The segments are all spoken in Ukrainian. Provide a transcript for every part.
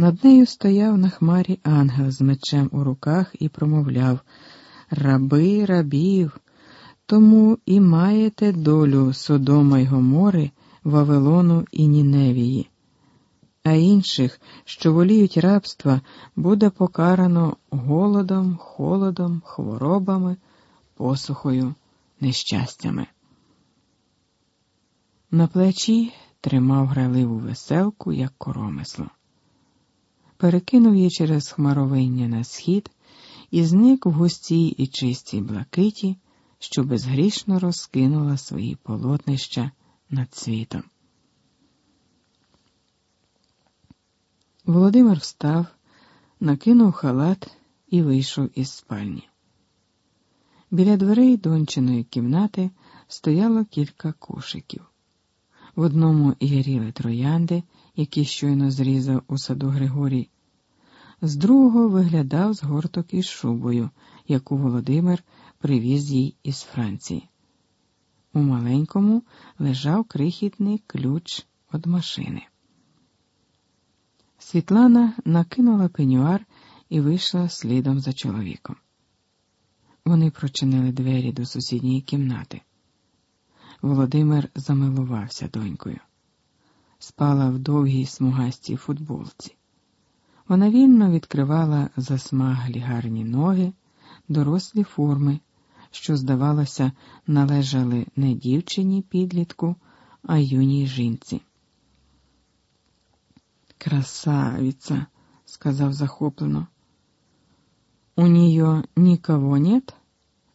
Над нею стояв на хмарі ангел з мечем у руках і промовляв Раби рабів, тому і маєте долю Содома й Гомори, Вавилону і Ніневії. А інших, що воліють рабства, буде покарано голодом, холодом, хворобами, посухою, нещастями. На плечі тримав граливу веселку, як коромисло. Перекинув її через хмаровиння на схід і зник в густій і чистій блакиті, що безгрішно розкинула свої полотнища над світом. Володимир встав, накинув халат і вийшов із спальні. Біля дверей дончиної кімнати стояло кілька кошиків. В одному яріли троянди, які щойно зрізав у саду Григорій, з другого виглядав згорток із шубою, яку Володимир привіз їй із Франції. У маленькому лежав крихітний ключ від машини. Світлана накинула пенюар і вийшла слідом за чоловіком. Вони прочинили двері до сусідньої кімнати. Володимир замилувався донькою. Спала в довгій смугастій футболці. Вона вільно відкривала засмаглі гарні ноги, дорослі форми, що, здавалося, належали не дівчині підлітку, а юній жінці. Красавица, сказав захоплено. У нее никого нет?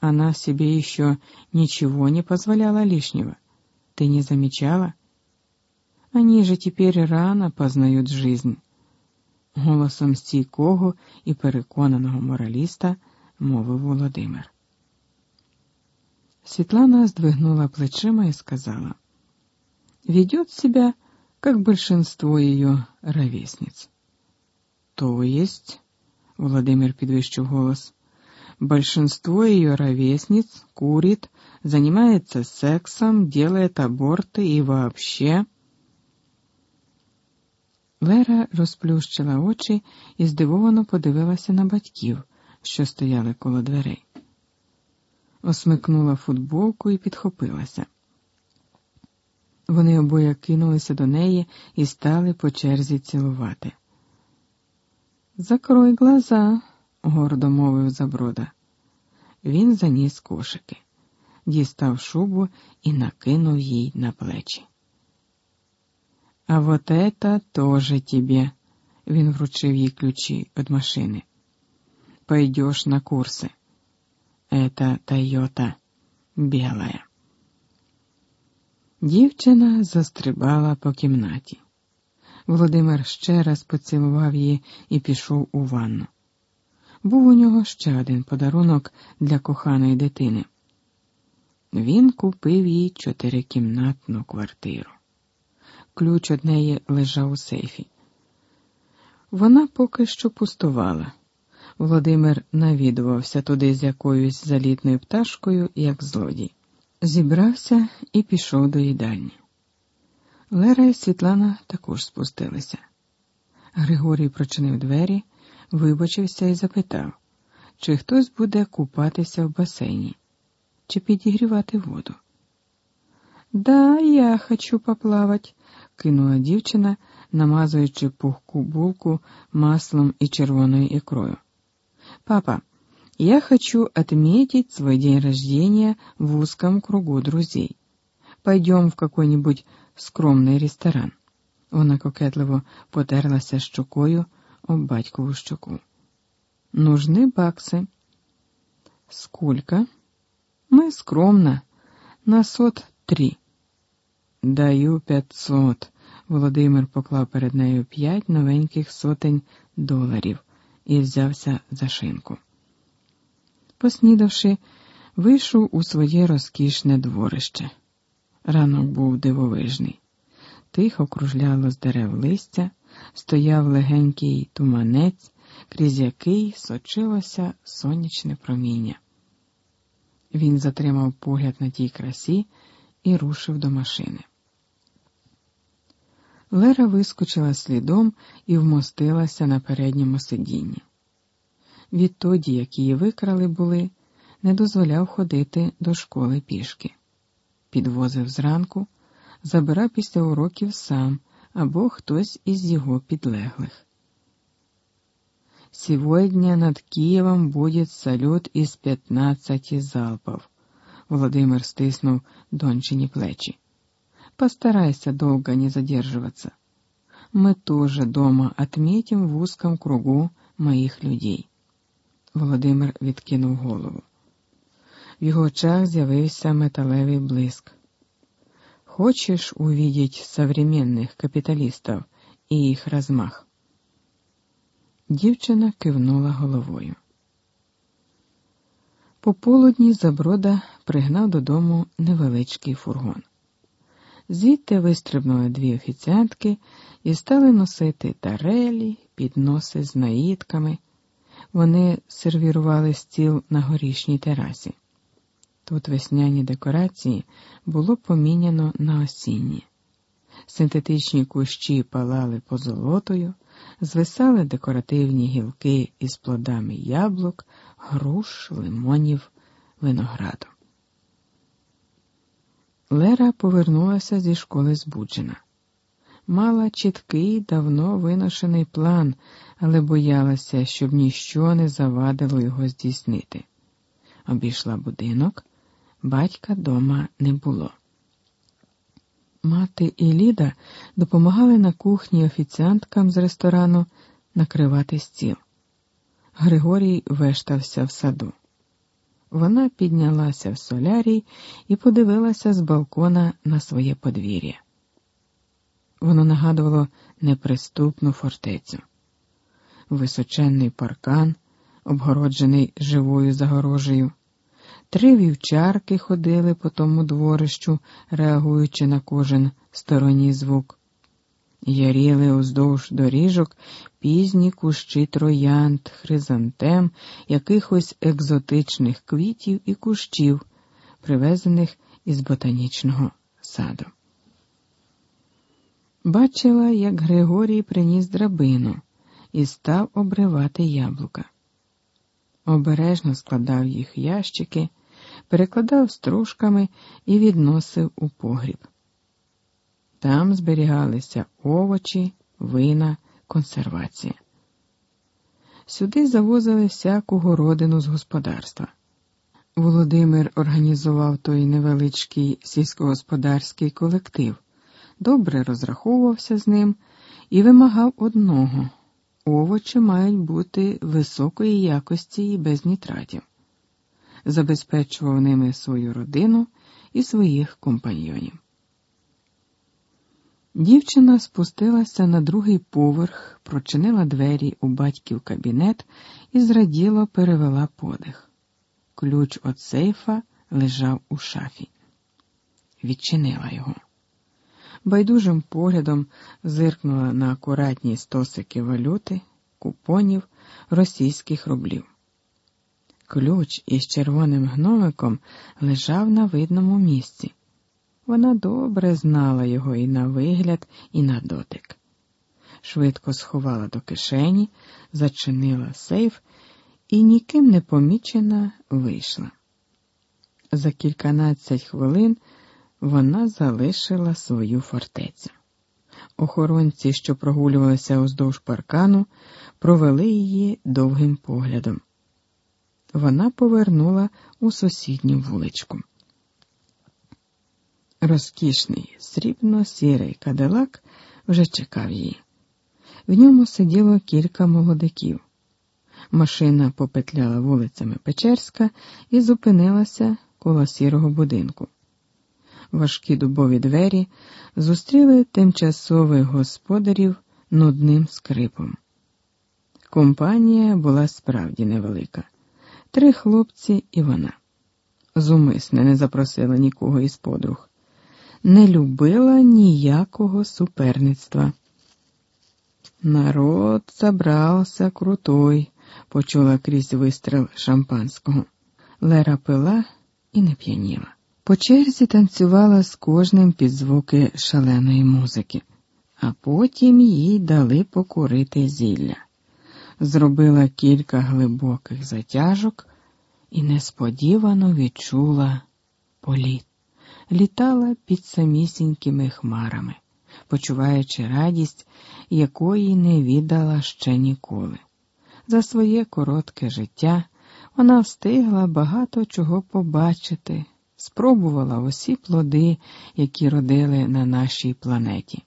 Она себе еще ничего не позволяла лишнего. Ты не замечала? Они же теперь рано познают жизнь. Голосом стійкого і переконаного мораліста мовив Володимир. Світлана здвигнула плечима и сказала, «Ведет себя, как большинство ее ровесниц». «То есть...» — Владимир підвищив голос, «большинство ее ровесниц курит, занимается сексом, делает аборты и вообще...» Лера розплющила очі і здивовано подивилася на батьків, що стояли коло дверей. Осмикнула футболку і підхопилася. Вони обоє кинулися до неї і стали по черзі цілувати. Закрой глаза, гордо мовив Заброда. Він заніс кошики, дістав шубу і накинув їй на плечі. А вот это тоже тебе, він вручив їй ключі від машини. Пойдешь на курси. Это Тойота белая. Дівчина застрибала по кімнаті. Володимир ще раз поцілував її і пішов у ванну. Був у нього ще один подарунок для коханої дитини. Він купив їй чотирикімнатну квартиру. Ключ од неї лежав у сейфі. Вона поки що пустувала. Володимир навідувався туди з якоюсь залітною пташкою, як злодій. Зібрався і пішов до їдальні. Лера і Світлана також спустилися. Григорій прочинив двері, вибачився і запитав, чи хтось буде купатися в басейні, чи підігрівати воду. Да, я хочу поплавать, кинула дівчина, намазуючи пухку булку маслом і червоною ікрою. Папа, я хочу отметить свой день рождения в узком кругу друзей. Пойдем в какой-нибудь скромний ресторан. Вона кокетливо потерлася щокою об батькову щоку. Нужны баксы. Сколько? Мы скромно. На сот три. Даю п'ятсот. Володимир поклав перед нею п'ять новеньких сотень доларів і взявся за шинку. Поснідавши, вийшов у своє розкішне дворище. Ранок був дивовижний. Тихо кружляло з дерев листя, стояв легенький туманець, крізь який сочилося сонячне проміння. Він затримав погляд на тій красі і рушив до машини. Лера вискочила слідом і вмостилася на передньому сидінні. Відтоді, як її викрали були, не дозволяв ходити до школи пішки. Підвозив зранку, забирав після уроків сам або хтось із його підлеглих. Сегодня над Києвом буде салют із 15 залпов. Володимир стиснув дончині плечі. Постарайся долго не задерживаться. Мы тоже дома отметим в узком кругу моїх людей. Володимир відкинув голову. В його очах з'явився металевий блиск. Хочешь увидеть современных капіталістів і їх розмах? Дівчина кивнула головою. Пополудні Заброда пригнав додому невеличкий фургон. Звідти вистрибнули дві офіціантки і стали носити тарелі, підноси з наїдками. Вони сервірували стіл на горішній терасі. Тут весняні декорації було поміняно на осінні. Синтетичні кущі палали позолотою, звисали декоративні гілки із плодами яблук, груш, лимонів, винограду. Лера повернулася зі школи збуджена. Мала чіткий, давно виношений план, але боялася, щоб ніщо не завадило його здійснити. Обійшла будинок, батька дома не було. Мати і Ліда допомагали на кухні офіціанткам з ресторану накривати стіл. Григорій вештався в саду. Вона піднялася в солярій і подивилася з балкона на своє подвір'я. Воно нагадувало неприступну фортецю, височенний паркан, обгороджений живою загорожею. Три вівчарки ходили по тому дворищу, реагуючи на кожен сторонній звук. Яріли уздовж доріжок пізні кущі троянд, хризантем, якихось екзотичних квітів і кущів, привезених із ботанічного саду. Бачила, як Григорій приніс драбину і став обривати яблука. Обережно складав їх ящики, перекладав стружками і відносив у погріб. Там зберігалися овочі, вина, консервація. Сюди завозили всяку городину з господарства. Володимир організував той невеличкий сільськогосподарський колектив, добре розраховувався з ним і вимагав одного овочі мають бути високої якості і без нітратів, забезпечував ними свою родину і своїх компаньйонів. Дівчина спустилася на другий поверх, прочинила двері у батьків кабінет і зраділо перевела подих. Ключ від сейфа лежав у шафі. Відчинила його. Байдужим поглядом зиркнула на акуратні стосики валюти, купонів, російських рублів. Ключ із червоним гномиком лежав на видному місці. Вона добре знала його і на вигляд, і на дотик. Швидко сховала до кишені, зачинила сейф і ніким не помічена вийшла. За кільканадцять хвилин вона залишила свою фортецю. Охоронці, що прогулювалися уздовж паркану, провели її довгим поглядом. Вона повернула у сусідню вуличку. Розкішний, срібно-сірий кадилак вже чекав її. В ньому сиділо кілька молодиків. Машина попетляла вулицями Печерська і зупинилася коло сірого будинку. Важкі дубові двері зустріли тимчасових господарів нудним скрипом. Компанія була справді невелика три хлопці і вона. Зумисне не запросила нікого із подруг не любила ніякого суперництва. Народ забрався крутой, почула крізь вистріл шампанського. Лера пила і не п'яніла. По черзі танцювала з кожним під звуки шаленої музики. а потім їй дали покурити зілля. Зробила кілька глибоких затяжок і несподівано відчула політ, літала під самісінькими хмарами, почуваючи радість, якої не віддала ще ніколи. За своє коротке життя вона встигла багато чого побачити, спробувала усі плоди, які родили на нашій планеті.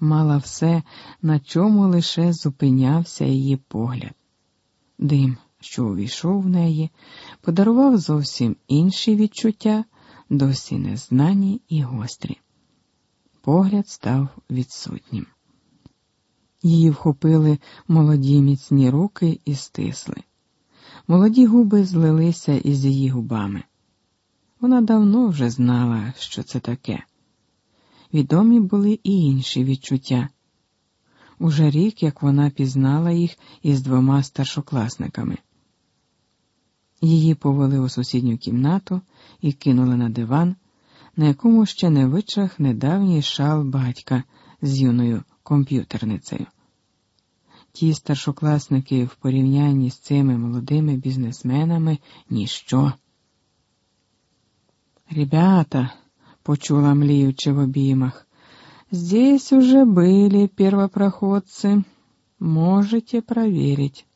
Мала все, на чому лише зупинявся її погляд. Дим, що увійшов в неї, подарував зовсім інші відчуття, досі незнані і гострі. Погляд став відсутнім. Її вхопили молоді міцні руки і стисли. Молоді губи злилися із її губами. Вона давно вже знала, що це таке. Відомі були і інші відчуття. Уже рік, як вона пізнала їх із двома старшокласниками. Її повели у сусідню кімнату і кинули на диван, на якому ще не вичах недавній шал батька з юною комп'ютерницею. Ті старшокласники в порівнянні з цими молодими бізнесменами ніщо. Ребята, почула мліючи в обіймах, здесь уже были первопроходцы. Можете проверить.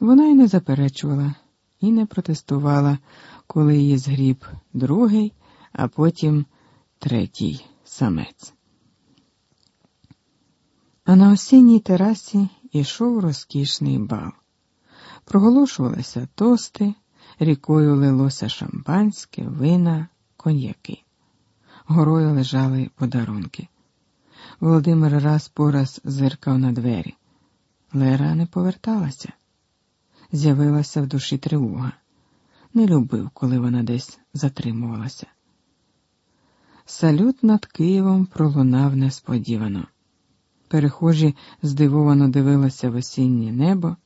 Вона й не заперечувала, і не протестувала, коли її згріб другий, а потім третій самець. А на осінній терасі йшов розкішний бал. Проголошувалися тости, рікою лилося шампанське, вина, коньяки. Горою лежали подарунки. Володимир раз по раз зиркав на двері. Лера не поверталася. З'явилася в душі тривога. Не любив, коли вона десь затримувалася. Салют над Києвом пролунав несподівано. Перехожі здивовано дивилися в осіннє небо,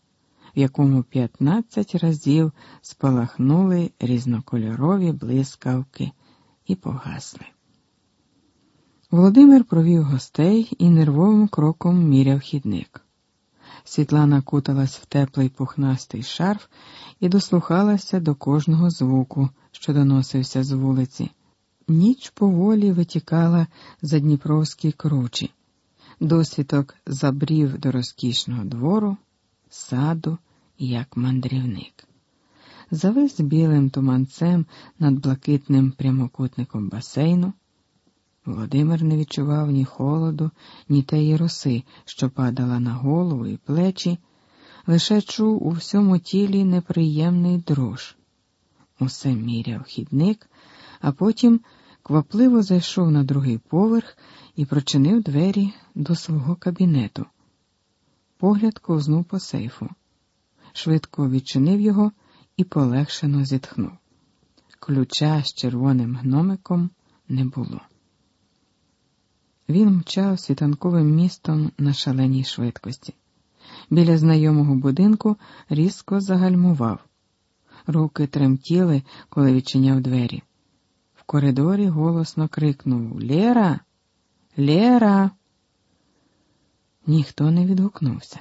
в якому п'ятнадцять разів спалахнули різнокольорові блискавки і погасли. Володимир провів гостей і нервовим кроком міряв хідник. Світлана куталась в теплий пухнастий шарф і дослухалася до кожного звуку, що доносився з вулиці. Ніч поволі витікала за Дніпровські кручі. Досвідок забрів до розкішного двору, саду, як мандрівник. Завис білим туманцем над блакитним прямокутником басейну. Володимир не відчував ні холоду, ні теї роси, що падала на голову і плечі, лише чув у всьому тілі неприємний дрож. Усе міряв хідник, а потім квапливо зайшов на другий поверх і прочинив двері до свого кабінету. Погляд ковзнув по сейфу, швидко відчинив його і полегшено зітхнув. Ключа з червоним гномиком не було. Він мчав світанковим містом на шаленій швидкості. Біля знайомого будинку різко загальмував. Руки тремтіли, коли відчиняв двері. В коридорі голосно крикнув Лєра, Лєра. Ніхто не відгукнувся.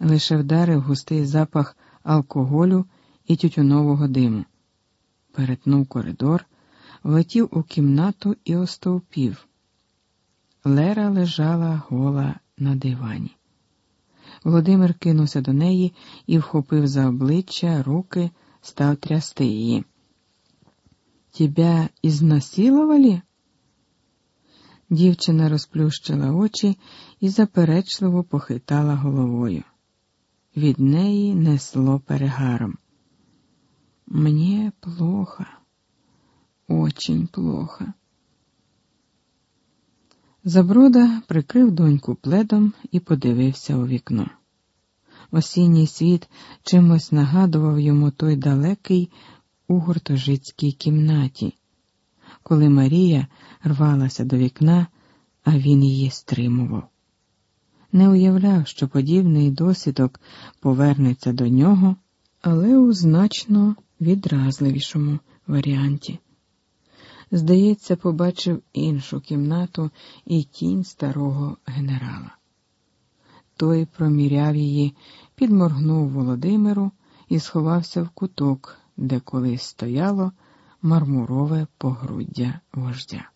Лише вдарив густий запах алкоголю і тютюнового диму. Перетнув коридор, влетів у кімнату і остовпів. Лера лежала гола на дивані. Володимир кинувся до неї і вхопив за обличчя руки, став трясти її. Тебя ізнасилували? Дівчина розплющила очі і заперечливо похитала головою. Від неї несло перегаром. Мне плохо, очень плохо. Заброда прикрив доньку пледом і подивився у вікно. Осінній світ чимось нагадував йому той далекий у гуртожитській кімнаті, коли Марія рвалася до вікна, а він її стримував. Не уявляв, що подібний досвідок повернеться до нього, але у значно відразливішому варіанті. здається, побачив іншу кімнату і тінь старого генерала. Той проміряв її, підморгнув Володимиру і сховався в куток, де колись стояло мармурове погруддя вождя.